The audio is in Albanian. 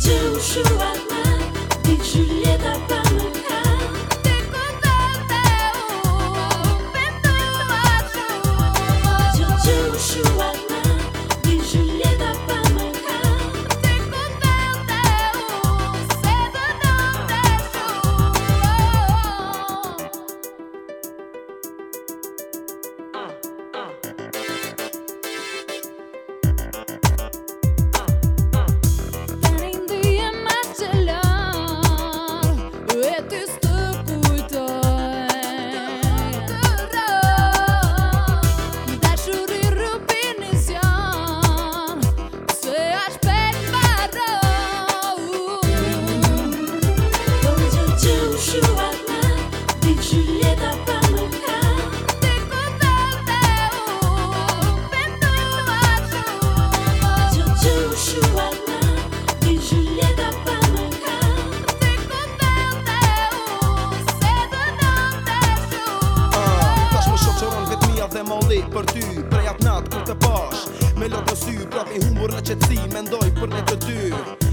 Joshua. vdek për ty Prej atë natë kur të pash Me lotë në sy Prap humur në qëtësi Mendoj për ne të dy